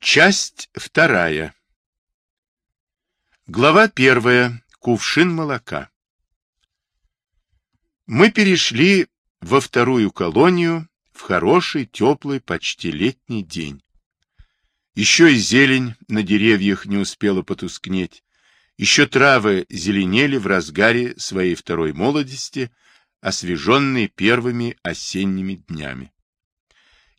Часть вторая. Глава первая. Кувшин молока. Мы перешли во вторую колонию в хороший, теплый, почти летний день. Еще и зелень на деревьях не успела потускнеть, еще травы зеленели в разгаре своей второй молодости, освеженные первыми осенними днями.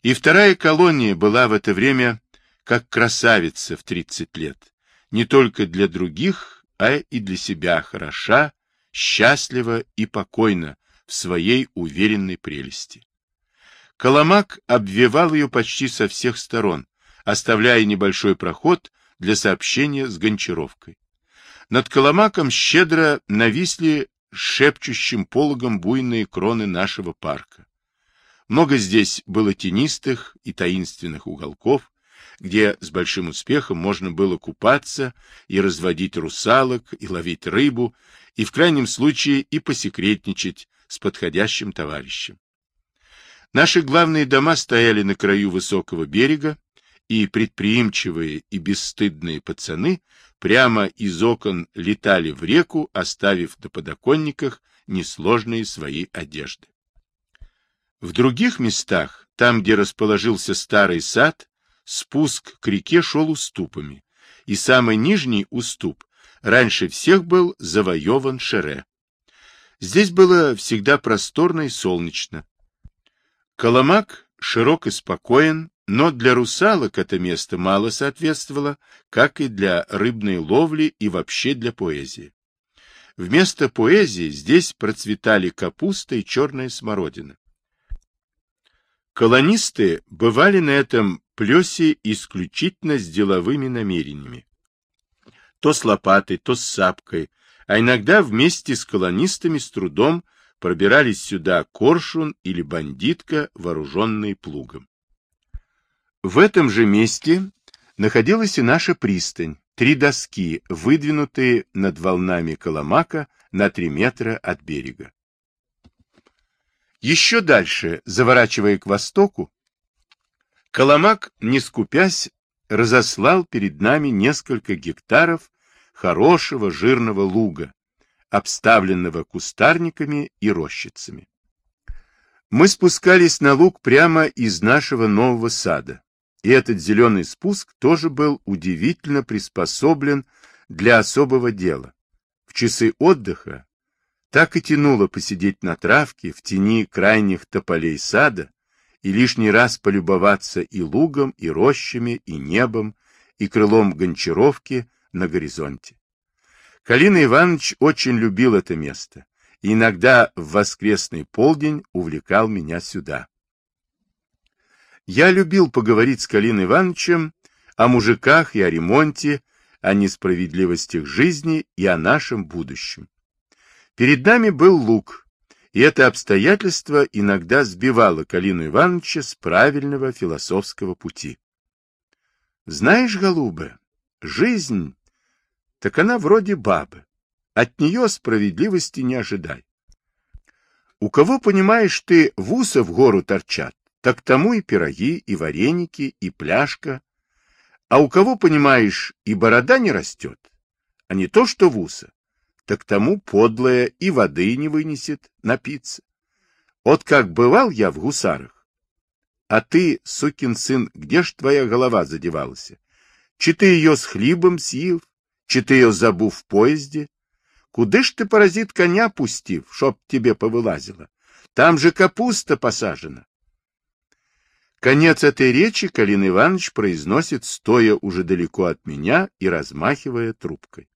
И вторая колония была в это время как красавица в 30 лет, не только для других, а и для себя хороша, счастлива и покойна в своей уверенной прелести. Коломак обвивал ее почти со всех сторон, оставляя небольшой проход для сообщения с Гончаровкой. Над Коломаком щедро нависли шепчущим пологом буйные кроны нашего парка. Много здесь было тенистых и таинственных уголков, где с большим успехом можно было купаться и разводить русалок, и ловить рыбу, и в крайнем случае и посекретничать с подходящим товарищем. Наши главные дома стояли на краю высокого берега, и предприимчивые и бесстыдные пацаны прямо из окон летали в реку, оставив на подоконниках несложные свои одежды. В других местах, там, где расположился старый сад, спуск к реке шел уступами, и самый нижний уступ раньше всех был завоеван Шере. Здесь было всегда просторно и солнечно. Коломак широк и спокоен, но для русалок это место мало соответствовало, как и для рыбной ловли и вообще для поэзии. Вместо поэзии здесь процветали капуста и черная смородина. Колонисты бывали на этом плесе исключительно с деловыми намерениями. То с лопатой, то с сапкой, а иногда вместе с колонистами с трудом пробирались сюда коршун или бандитка, вооруженные плугом. В этом же месте находилась и наша пристань, три доски, выдвинутые над волнами Коломака на три метра от берега. Еще дальше, заворачивая к востоку, Коломак, не скупясь, разослал перед нами несколько гектаров хорошего жирного луга, обставленного кустарниками и рощицами. Мы спускались на луг прямо из нашего нового сада, и этот зеленый спуск тоже был удивительно приспособлен для особого дела. В часы отдыха так и тянуло посидеть на травке в тени крайних тополей сада и лишний раз полюбоваться и лугом, и рощами, и небом, и крылом гончаровки на горизонте. Калина Иванович очень любил это место и иногда в воскресный полдень увлекал меня сюда. Я любил поговорить с Калиной Ивановичем о мужиках и о ремонте, о несправедливостях жизни и о нашем будущем. Перед нами был луг, и это обстоятельство иногда сбивало Калину Ивановича с правильного философского пути. Знаешь, голубы, жизнь, так она вроде бабы. От нее справедливости не ожидай. У кого, понимаешь ты, в уса в гору торчат, так тому и пироги, и вареники, и пляшка. А у кого, понимаешь, и борода не растет, а не то что в уса, так тому подлое и воды не вынесет напиться. Вот как бывал я в гусарах. А ты, сукин сын, где ж твоя голова задевалась? Чи ты ее с хлебом съел, чи ты ее забув в поезде? Куды ж ты, паразит, коня пустив, чтоб тебе повылазило? Там же капуста посажена. Конец этой речи Калин Иванович произносит, стоя уже далеко от меня и размахивая трубкой.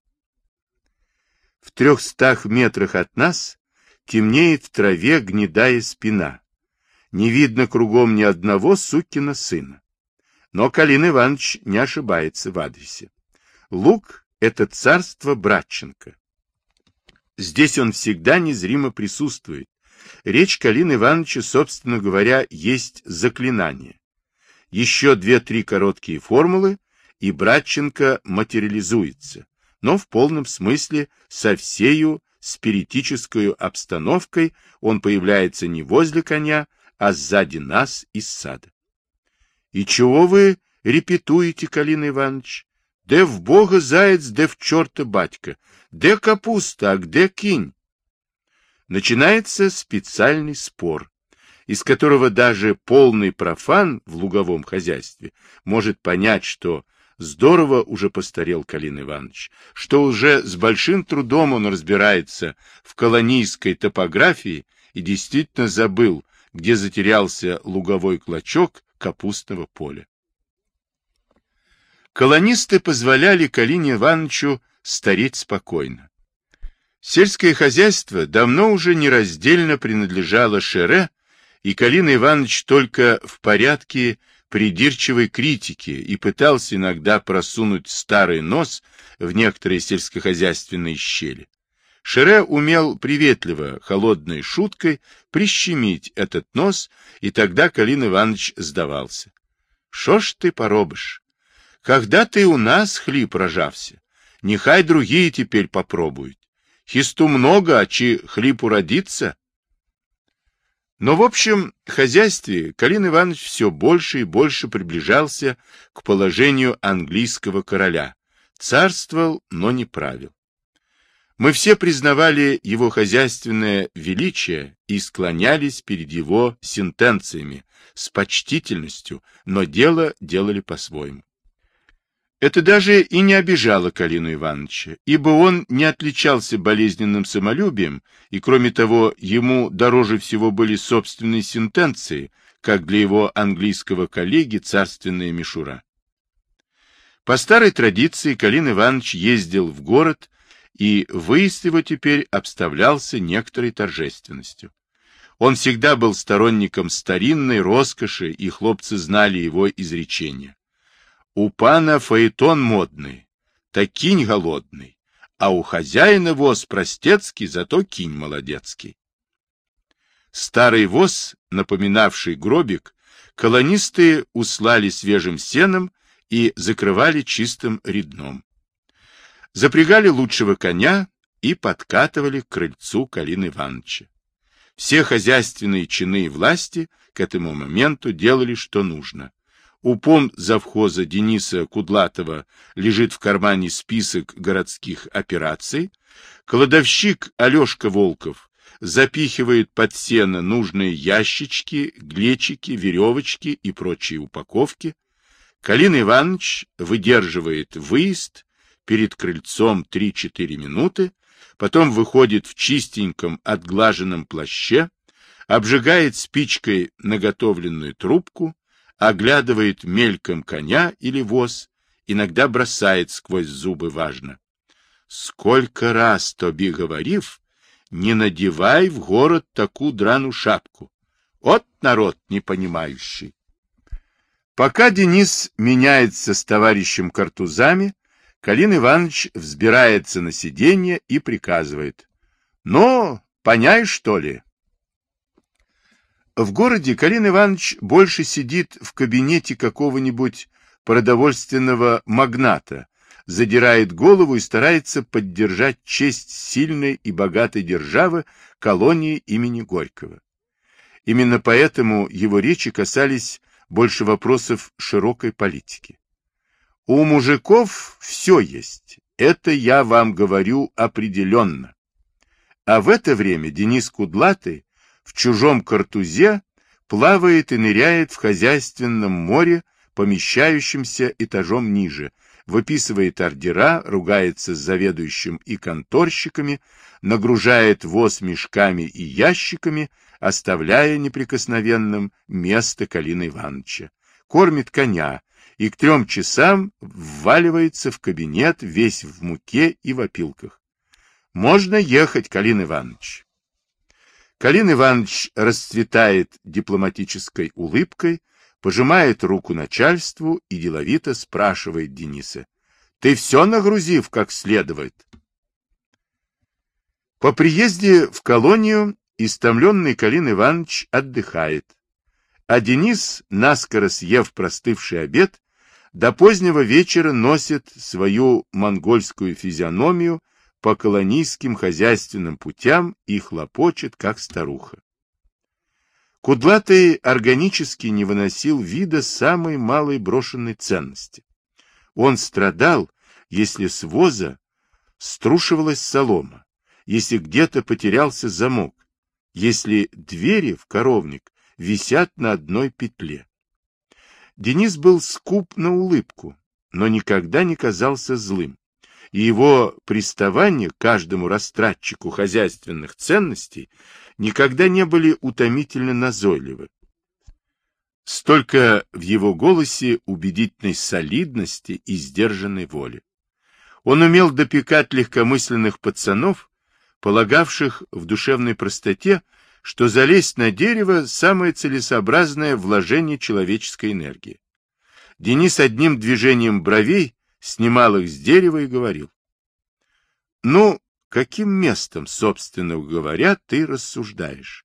В трехстах метрах от нас темнеет в траве гнедая спина. Не видно кругом ни одного сукина сына. Но Калин Иванович не ошибается в адресе. Лук — это царство Братченко. Здесь он всегда незримо присутствует. Речь Калины Ивановича, собственно говоря, есть заклинание. Еще две-три короткие формулы, и Братченко материализуется но в полном смысле со всею спиритической обстановкой он появляется не возле коня, а сзади нас из сада. — И чего вы репетуете, Калина Иванович? Де в бога заяц, де в черта батька? Де капуста, а где кинь? Начинается специальный спор, из которого даже полный профан в луговом хозяйстве может понять, что здорово уже постарел Калин Иванович, что уже с большим трудом он разбирается в колонийской топографии и действительно забыл, где затерялся луговой клочок капустного поля. Колонисты позволяли Калине Ивановичу стареть спокойно. Сельское хозяйство давно уже нераздельно принадлежало Шере, и Калин Иванович только в порядке придирчивой критики и пытался иногда просунуть старый нос в некоторые сельскохозяйственные щели. Шере умел приветливо, холодной шуткой прищемить этот нос, и тогда Калин Иванович сдавался. — Шо ж ты поробишь? Когда ты у нас хлеб рожався? Нехай другие теперь попробуют. Хисту много, а чи хлеб уродится? Но, в общем, хозяйстве Калин Иванович все больше и больше приближался к положению английского короля. Царствовал, но не правил. Мы все признавали его хозяйственное величие и склонялись перед его сентенциями с почтительностью, но дело делали по-своему. Это даже и не обижало Калину Ивановича, ибо он не отличался болезненным самолюбием, и, кроме того, ему дороже всего были собственные сентенции, как для его английского коллеги царственная мишура. По старой традиции Калин Иванович ездил в город, и выезд его теперь обставлялся некоторой торжественностью. Он всегда был сторонником старинной роскоши, и хлопцы знали его изречения. У пана фаэтон модный, та голодный, а у хозяина воз простецкий, зато кинь молодецкий. Старый воз, напоминавший гробик, колонисты услали свежим сеном и закрывали чистым редном. Запрягали лучшего коня и подкатывали к крыльцу Калины Ивановича. Все хозяйственные чины и власти к этому моменту делали, что нужно. У пом завхоза Дениса Кудлатова лежит в кармане список городских операций. Кладовщик Алешка Волков запихивает под сено нужные ящички, глечики, веревочки и прочие упаковки. Калин Иванович выдерживает выезд перед крыльцом 3-4 минуты, потом выходит в чистеньком отглаженном плаще, обжигает спичкой наготовленную трубку, оглядывает мельком коня или воз, иногда бросает сквозь зубы важно. Сколько раз тоби говорив, не надевай в город такую драну шапку. Вот народ непонимающий. Пока Денис меняется с товарищем картузами, Калин Иванович взбирается на сиденье и приказывает. — Ну, поняй, что ли? В городе Калин Иванович больше сидит в кабинете какого-нибудь продовольственного магната, задирает голову и старается поддержать честь сильной и богатой державы колонии имени Горького. Именно поэтому его речи касались больше вопросов широкой политики. У мужиков все есть, это я вам говорю определенно. А в это время Денис Кудлатый в чужом картузе плавает и ныряет в хозяйственном море, помещающемся этажом ниже, выписывает ордера, ругается с заведующим и конторщиками, нагружает воз мешками и ящиками, оставляя неприкосновенным место Калины Ивановича, кормит коня и к трем часам вваливается в кабинет весь в муке и в опилках. Можно ехать, Калин Иванович. Калин Иванович расцветает дипломатической улыбкой, пожимает руку начальству и деловито спрашивает Дениса. — Ты все нагрузив как следует? По приезде в колонию истомленный Калин Иванович отдыхает, а Денис, наскоро съев простывший обед, до позднего вечера носит свою монгольскую физиономию по колонийским хозяйственным путям и хлопочет, как старуха. Кудлатый органически не выносил вида самой малой брошенной ценности. Он страдал, если с воза струшивалась солома, если где-то потерялся замок, если двери в коровник висят на одной петле. Денис был скуп на улыбку, но никогда не казался злым, и его приставания к каждому растратчику хозяйственных ценностей никогда не были утомительно назойливы. Столько в его голосе убедительной солидности и сдержанной воли. Он умел допекать легкомысленных пацанов, полагавших в душевной простоте, что залезть на дерево – самое целесообразное вложение человеческой энергии. Денис одним движением бровей снимал их с дерева и говорил. «Ну, каким местом, собственно говоря, ты рассуждаешь?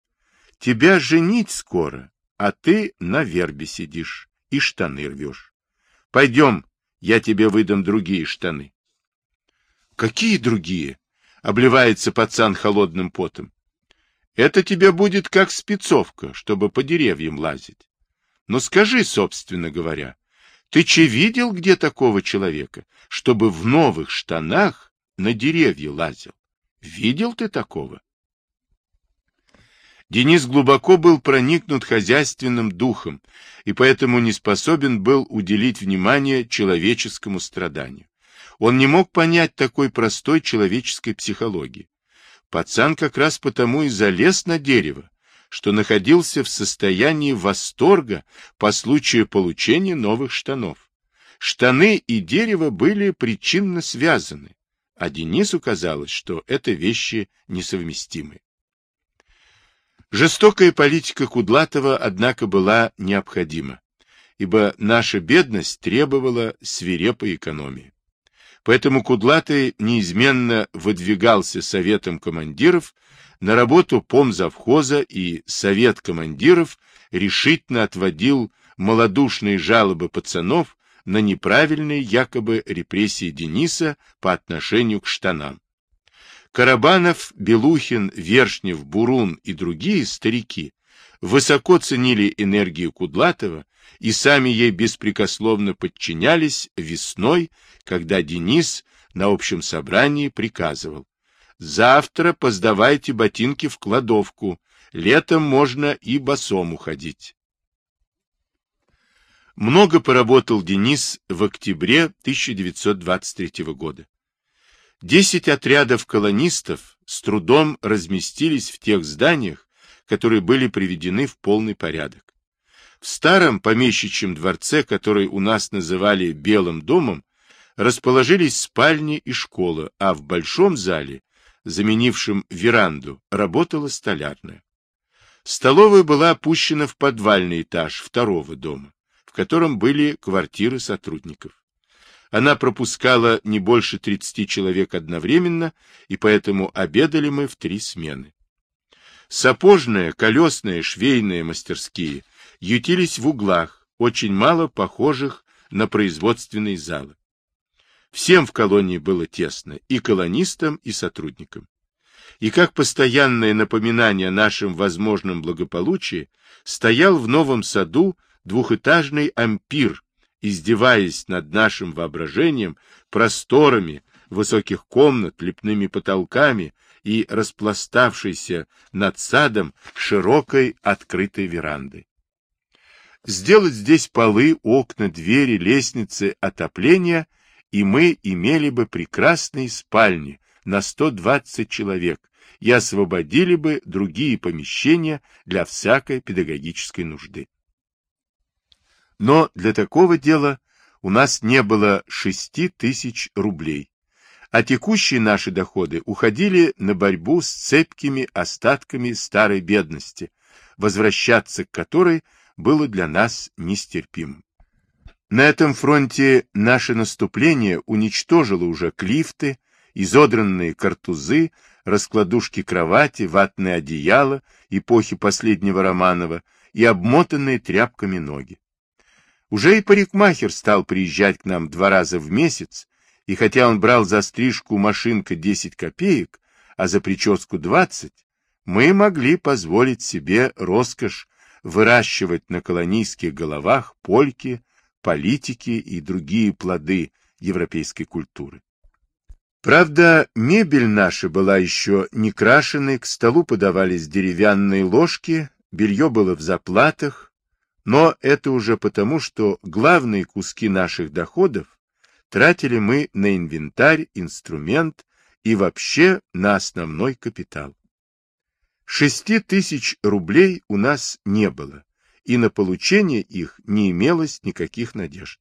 Тебя женить скоро, а ты на вербе сидишь и штаны рвешь. Пойдем, я тебе выдам другие штаны». «Какие другие?» — обливается пацан холодным потом. Это тебе будет как спецовка, чтобы по деревьям лазить. Но скажи, собственно говоря, ты че видел где такого человека, чтобы в новых штанах на деревья лазил? Видел ты такого? Денис глубоко был проникнут хозяйственным духом и поэтому не способен был уделить внимание человеческому страданию. Он не мог понять такой простой человеческой психологии. Пацан как раз потому и залез на дерево, что находился в состоянии восторга по случаю получения новых штанов. Штаны и дерево были причинно связаны, а Денису казалось, что это вещи несовместимы. Жестокая политика Кудлатова, однако, была необходима, ибо наша бедность требовала свирепой экономии. Поэтому Кудлатый неизменно выдвигался советом командиров на работу помзавхоза и совет командиров решительно отводил малодушные жалобы пацанов на неправильные якобы репрессии Дениса по отношению к штанам. Карабанов, Белухин, Вершнев, Бурун и другие старики высоко ценили энергию Кудлатова и сами ей беспрекословно подчинялись весной, когда Денис на общем собрании приказывал «Завтра поздавайте ботинки в кладовку, летом можно и босом уходить». Много поработал Денис в октябре 1923 года. Десять отрядов колонистов с трудом разместились в тех зданиях, которые были приведены в полный порядок. В старом помещичьем дворце, который у нас называли Белым домом, расположились спальни и школа, а в большом зале, заменившем веранду, работала столярная. Столовая была опущена в подвальный этаж второго дома, в котором были квартиры сотрудников. Она пропускала не больше 30 человек одновременно, и поэтому обедали мы в три смены. Сапожные, колесные, швейные мастерские ютились в углах, очень мало похожих на производственные залы. Всем в колонии было тесно, и колонистам, и сотрудникам. И как постоянное напоминание о нашем возможном благополучии стоял в новом саду двухэтажный ампир, издеваясь над нашим воображением просторами высоких комнат, лепными потолками и распластавшейся над садом широкой открытой верандой. Сделать здесь полы, окна, двери, лестницы, отопление, и мы имели бы прекрасные спальни на 120 человек и освободили бы другие помещения для всякой педагогической нужды. Но для такого дела у нас не было шести тысяч рублей, а текущие наши доходы уходили на борьбу с цепкими остатками старой бедности, возвращаться к которой было для нас нестерпимым. На этом фронте наше наступление уничтожило уже клифты, изодранные картузы, раскладушки кровати, ватные одеяла эпохи последнего Романова и обмотанные тряпками ноги. Уже и парикмахер стал приезжать к нам два раза в месяц, и хотя он брал за стрижку машинка 10 копеек, а за прическу 20, мы могли позволить себе роскошь выращивать на колонийских головах польки, политики и другие плоды европейской культуры. Правда, мебель наша была еще не крашеной, к столу подавались деревянные ложки, белье было в заплатах, но это уже потому, что главные куски наших доходов тратили мы на инвентарь, инструмент и вообще на основной капитал. Шести тысяч рублей у нас не было, и на получение их не имелось никаких надежд.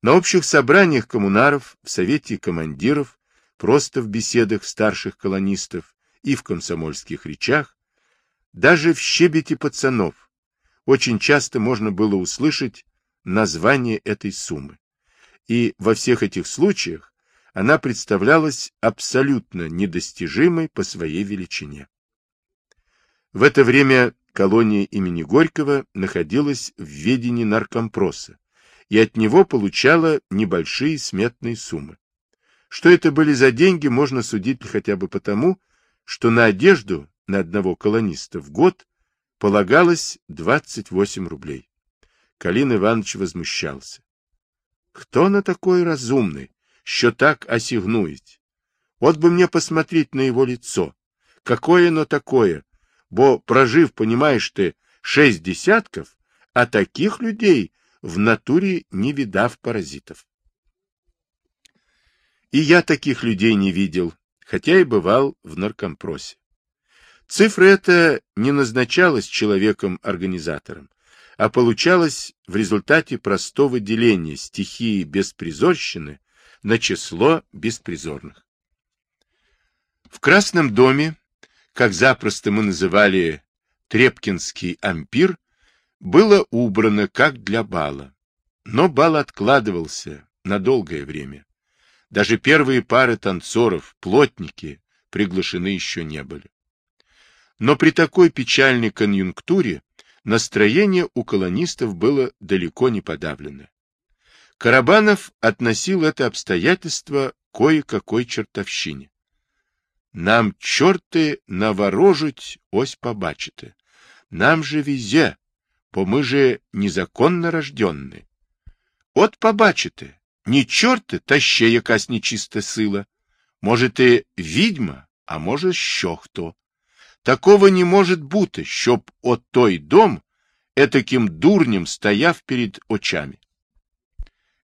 На общих собраниях коммунаров, в совете командиров, просто в беседах старших колонистов и в комсомольских речах, даже в щебете пацанов очень часто можно было услышать название этой суммы. И во всех этих случаях она представлялась абсолютно недостижимой по своей величине. В это время колония имени Горького находилась в ведении наркомпроса, и от него получала небольшие сметные суммы. Что это были за деньги, можно судить хотя бы потому, что на одежду на одного колониста в год полагалось 28 рублей. Калин Иванович возмущался. Кто на такой разумный, что так осигнует? Вот бы мне посмотреть на его лицо. Какое оно такое? Бо, прожив, понимаешь ты, шесть десятков, а таких людей в натуре не видав паразитов. И я таких людей не видел, хотя и бывал в наркомпросе. Цифра эта не назначалась человеком-организатором, а получалась в результате простого деления стихии беспризорщины на число беспризорных. В Красном доме, как запросто мы называли Трепкинский ампир, было убрано как для бала, но бал откладывался на долгое время. Даже первые пары танцоров, плотники, приглашены еще не были. Но при такой печальной конъюнктуре настроение у колонистов было далеко не подавлено. Карабанов относил это обстоятельство кое-какой чертовщине. Нам чорти наворожуть, ось побачите. Нам же везе, бо ми же незаконно рожденні. От побачите, ні чорти, та ще якась нечиста сила. Може, ти відьма, а може, що хто. Такого не может бути, щоб от той дом этаким дурнем стояв перед очами.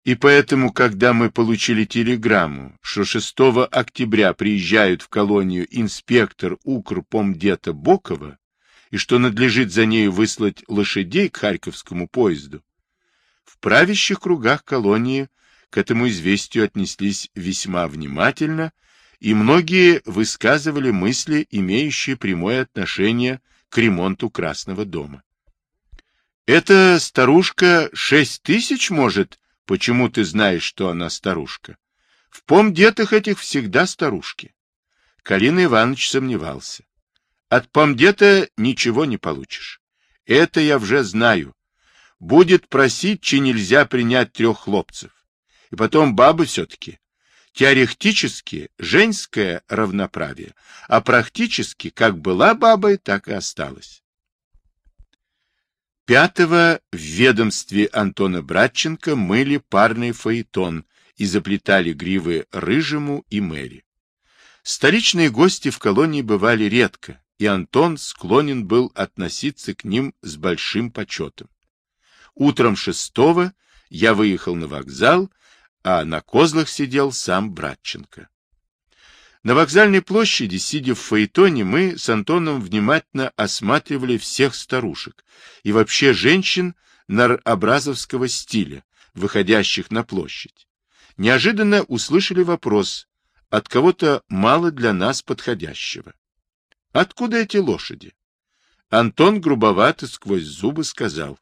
И поэтому, когда мы получили телеграмму, что 6 октября приезжают в колонию инспектор Укрпомдета Бокова, и что надлежит за нею выслать лошадей к Харьковскому поезду, в правящих кругах колонии к этому известию отнеслись весьма внимательно и многие высказывали мысли, имеющие прямое отношение к ремонту Красного дома. «Эта старушка шесть тысяч может? Почему ты знаешь, что она старушка? В помдетах этих всегда старушки». Калина Иванович сомневался. «От помдета ничего не получишь. Это я уже знаю. Будет просить, чи нельзя принять трех хлопцев. И потом бабы все-таки. Теоретически женское равноправие, а практически как была бабой, так и осталась. Пятого в ведомстве Антона Братченко мыли парный фаэтон и заплетали гривы Рыжему и Мэри. Столичные гости в колонии бывали редко, и Антон склонен был относиться к ним с большим почетом. Утром шестого я выехал на вокзал а на козлах сидел сам Братченко. На вокзальной площади, сидя в фаэтоне, мы с Антоном внимательно осматривали всех старушек и вообще женщин наробразовского стиля, выходящих на площадь. Неожиданно услышали вопрос от кого-то мало для нас подходящего. Откуда эти лошади? Антон грубовато сквозь зубы сказал.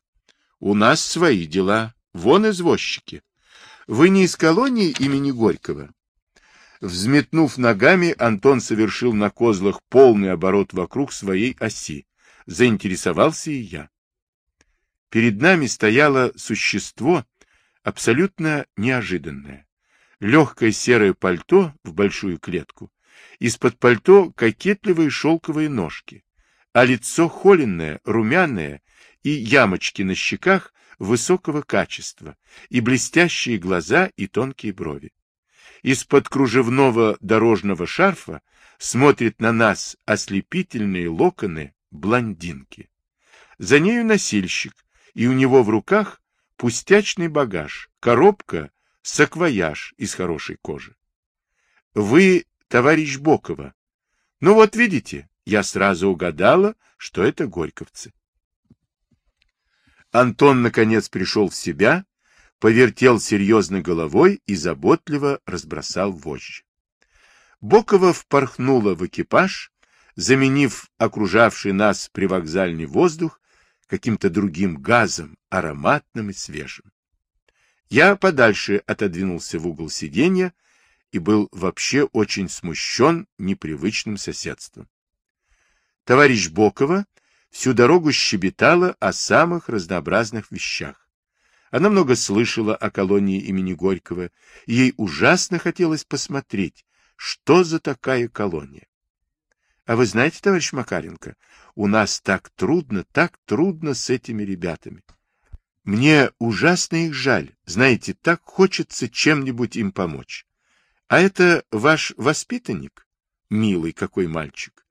У нас свои дела, вон извозчики. Вы не из колонии имени Горького? Взметнув ногами, Антон совершил на козлах полный оборот вокруг своей оси. Заинтересовался и я. Перед нами стояло существо абсолютно неожиданное. Легкое серое пальто в большую клетку, из-под пальто кокетливые шелковые ножки, а лицо холеное, румяное и ямочки на щеках высокого качества, и блестящие глаза и тонкие брови. Из-под кружевного дорожного шарфа смотрят на нас ослепительные локоны блондинки. За нею носильщик, и у него в руках пустячный багаж, коробка, саквояж из хорошей кожи. Вы товарищ Бокова. Ну вот видите, я сразу угадала, что это горьковцы. Антон, наконец, пришел в себя, повертел серьезно головой и заботливо разбросал вожжи. Бокова впорхнула в экипаж, заменив окружавший нас привокзальный воздух каким-то другим газом, ароматным и свежим. Я подальше отодвинулся в угол сиденья и был вообще очень смущен непривычным соседством. Товарищ Бокова всю дорогу щебетала о самых разнообразных вещах. Она много слышала о колонии имени Горького, и ей ужасно хотелось посмотреть, что за такая колония. А вы знаете, товарищ Макаренко, у нас так трудно, так трудно с этими ребятами. Мне ужасно их жаль. Знаете, так хочется чем-нибудь им помочь. А это ваш воспитанник? Милый какой мальчик.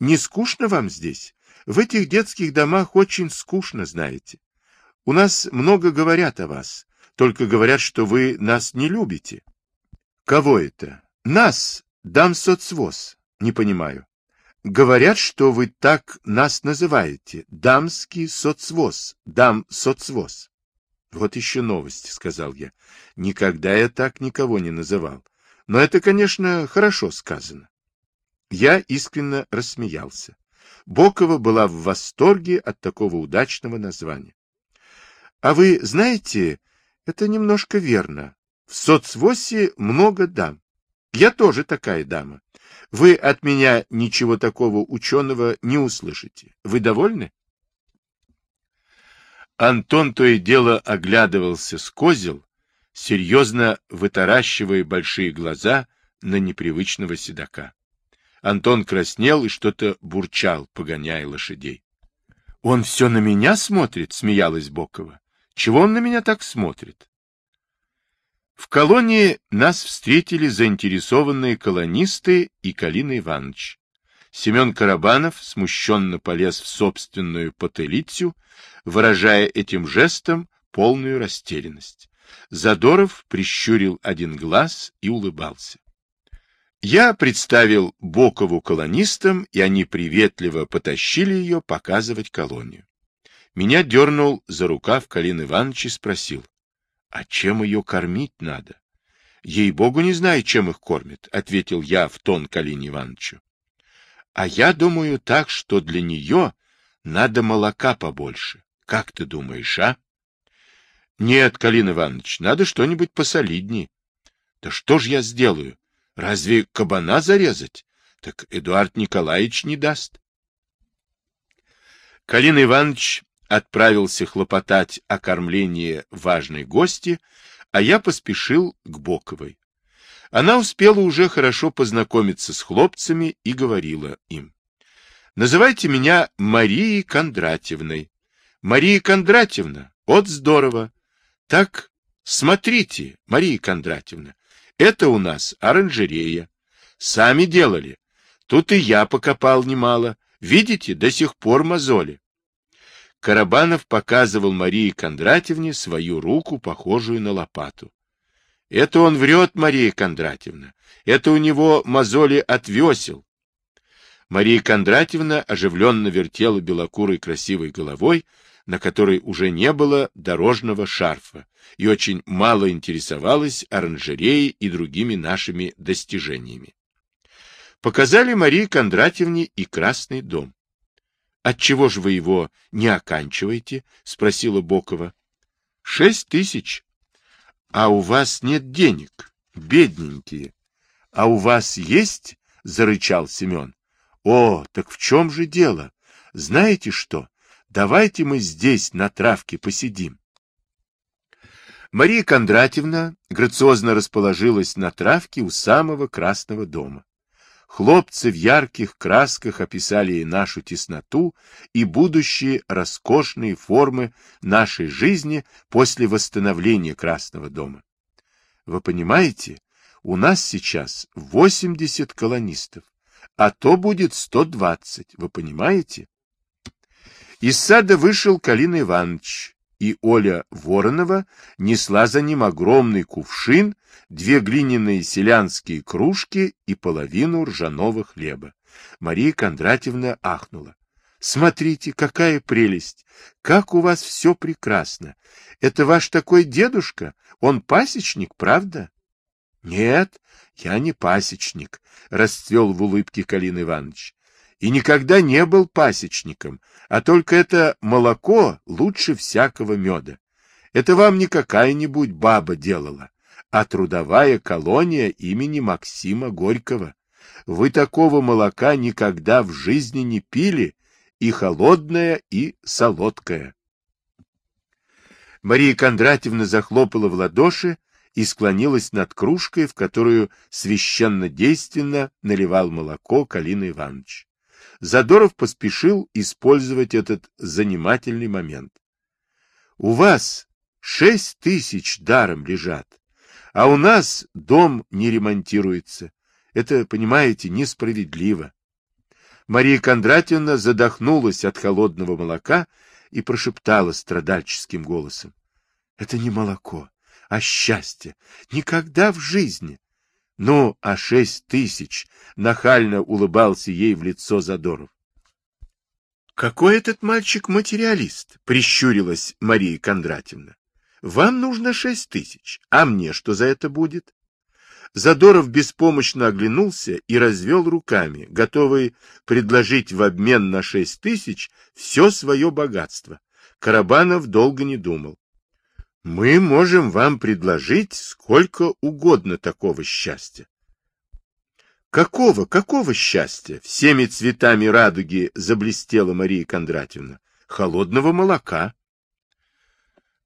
Не скучно вам здесь? В этих детских домах очень скучно, знаете. У нас много говорят о вас, только говорят, что вы нас не любите. Кого это? Нас, дам соцвоз. Не понимаю. Говорят, что вы так нас называете. Дамский соцвоз, дам соцвоз. Вот еще новость, сказал я. Никогда я так никого не называл. Но это, конечно, хорошо сказано. Я искренне рассмеялся. Бокова была в восторге от такого удачного названия. А вы знаете, это немножко верно. В соцвосе много дам. Я тоже такая дама. Вы от меня ничего такого ученого не услышите. Вы довольны? Антон то и дело оглядывался с козел, серьезно вытаращивая большие глаза на непривычного седока. Антон краснел и что-то бурчал, погоняя лошадей. — Он все на меня смотрит? — смеялась Бокова. — Чего он на меня так смотрит? В колонии нас встретили заинтересованные колонисты и Калина Иванович. Семен Карабанов смущенно полез в собственную потылицу, выражая этим жестом полную растерянность. Задоров прищурил один глаз и улыбался. Я представил Бокову колонистам, и они приветливо потащили ее показывать колонию. Меня дернул за рукав Калин Иванович и спросил, а чем ее кормить надо? Ей-богу, не знаю, чем их кормят, — ответил я в тон Калине Ивановичу. А я думаю так, что для нее надо молока побольше. Как ты думаешь, а? Нет, Калин Иванович, надо что-нибудь посолиднее. Да что ж я сделаю? Разве кабана зарезать? Так Эдуард Николаевич не даст. Калин Иванович отправился хлопотать о кормлении важной гости, а я поспешил к Боковой. Она успела уже хорошо познакомиться с хлопцами и говорила им. «Называйте меня Марией Кондратьевной». «Мария Кондратьевна, вот здорово!» «Так, смотрите, Мария Кондратьевна, это у нас оранжерея. Сами делали. Тут и я покопал немало. Видите, до сих пор мозоли. Карабанов показывал Марии Кондратьевне свою руку, похожую на лопату. Это он врет, Мария Кондратьевна. Это у него мозоли от весел. Мария Кондратьевна оживленно вертела белокурой красивой головой, на которой уже не было дорожного шарфа, и очень мало интересовалась оранжереей и другими нашими достижениями. Показали Марии Кондратьевне и Красный дом. — Отчего же вы его не оканчиваете? — спросила Бокова. — Шесть тысяч. — А у вас нет денег, бедненькие. — А у вас есть? — зарычал Семен. — О, так в чем же дело? Знаете что? Давайте мы здесь на травке посидим. Мария Кондратьевна грациозно расположилась на травке у самого Красного дома. Хлопцы в ярких красках описали и нашу тесноту, и будущие роскошные формы нашей жизни после восстановления Красного дома. Вы понимаете, у нас сейчас 80 колонистов, а то будет 120, вы понимаете? Из сада вышел Калин Иванович, и Оля Воронова несла за ним огромный кувшин, две глиняные селянские кружки и половину ржаного хлеба. Мария Кондратьевна ахнула. Смотрите, какая прелесть! Как у вас все прекрасно! Это ваш такой дедушка? Он пасечник, правда? Нет, я не пасечник, расцвел в улыбке Калин Иванович. И никогда не был пасечником, а только это молоко лучше всякого меда. Это вам не какая-нибудь баба делала, а трудовая колония имени Максима Горького. Вы такого молока никогда в жизни не пили, и холодное, и солодкое. Мария Кондратьевна захлопала в ладоши и склонилась над кружкой, в которую священно-действенно наливал молоко Калина Иванович. Задоров поспешил использовать этот занимательный момент. — У вас шесть тысяч даром лежат, а у нас дом не ремонтируется. Это, понимаете, несправедливо. Мария Кондратьевна задохнулась от холодного молока и прошептала страдальческим голосом. — Это не молоко, а счастье. Никогда в жизни. Ну, а шесть тысяч! — нахально улыбался ей в лицо Задоров. — Какой этот мальчик материалист? — прищурилась Мария Кондратьевна. — Вам нужно шесть тысяч, а мне что за это будет? Задоров беспомощно оглянулся и развел руками, готовый предложить в обмен на шесть тысяч все свое богатство. Карабанов долго не думал. Мы можем вам предложить сколько угодно такого счастья. Какого, какого счастья? Всеми цветами радуги заблестела Мария Кондратьевна. Холодного молока.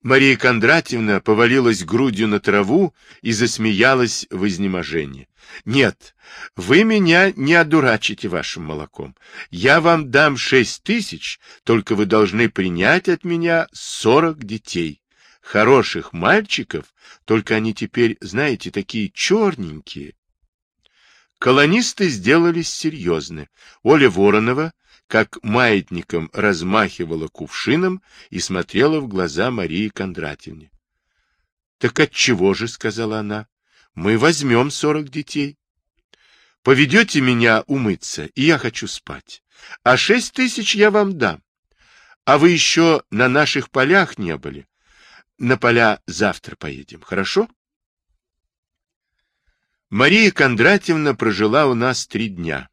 Мария Кондратьевна повалилась грудью на траву и засмеялась в изнеможении. Нет, вы меня не одурачите вашим молоком. Я вам дам шесть тысяч, только вы должны принять от меня сорок детей хороших мальчиков, только они теперь, знаете, такие черненькие. Колонисты сделались серьезны. Оля Воронова, как маятником, размахивала кувшином и смотрела в глаза Марии Кондратьевне. — Так отчего же, — сказала она, — мы возьмем сорок детей. Поведете меня умыться, и я хочу спать. А шесть тысяч я вам дам. А вы еще на наших полях не были. На поля завтра поедем, хорошо? Мария Кондратьевна прожила у нас три дня.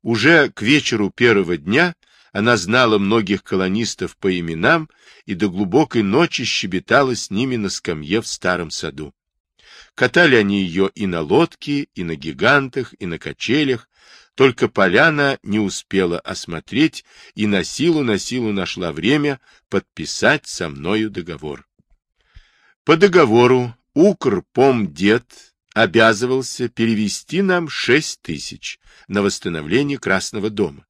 Уже к вечеру первого дня она знала многих колонистов по именам и до глубокой ночи щебетала с ними на скамье в старом саду. Катали они ее и на лодке, и на гигантах, и на качелях, только Поляна не успела осмотреть и на силу на силу нашла время подписать со мною договор. По договору Укрпомдед обязывался перевести нам шесть тысяч на восстановление Красного дома,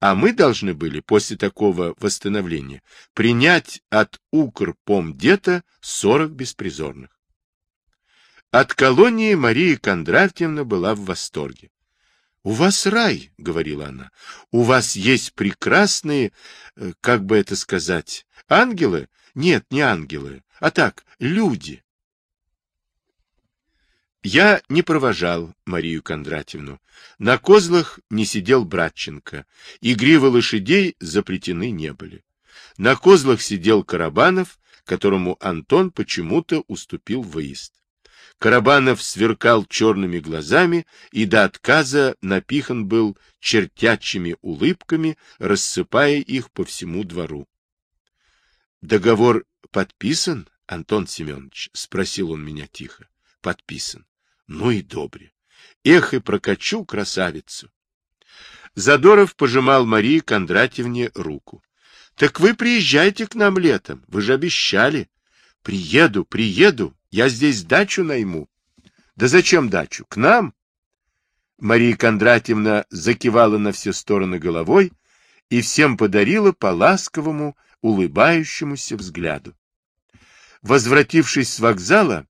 а мы должны были после такого восстановления принять от Укрпомдета сорок беспризорных. От колонии Мария Кондратьевна была в восторге. — У вас рай, — говорила она, — у вас есть прекрасные, э, как бы это сказать, ангелы? Нет, не ангелы, а так, люди. Я не провожал Марию Кондратьевну. На козлах не сидел Братченко, и гривы лошадей заплетены не были. На козлах сидел Карабанов, которому Антон почему-то уступил выезд. Карабанов сверкал черными глазами и до отказа напихан был чертячими улыбками, рассыпая их по всему двору. Договор подписан, Антон Семенович? — спросил он меня тихо. — Подписан. Ну и добре. Эх, и прокачу красавицу. Задоров пожимал Марии Кондратьевне руку. — Так вы приезжайте к нам летом, вы же обещали. — Приеду, приеду, я здесь дачу найму. — Да зачем дачу? К нам? Мария Кондратьевна закивала на все стороны головой и всем подарила по ласковому, улыбающемуся взгляду. Возвратившись с вокзала,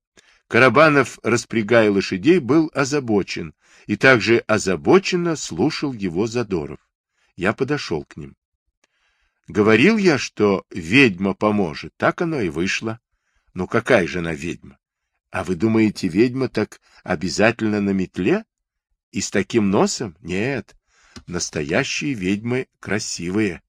Карабанов, распрягая лошадей, был озабочен, и также озабоченно слушал его Задоров. Я подошел к ним. Говорил я, что ведьма поможет, так оно и вышло. Ну какая же она ведьма? А вы думаете, ведьма так обязательно на метле? И с таким носом? Нет, настоящие ведьмы красивые.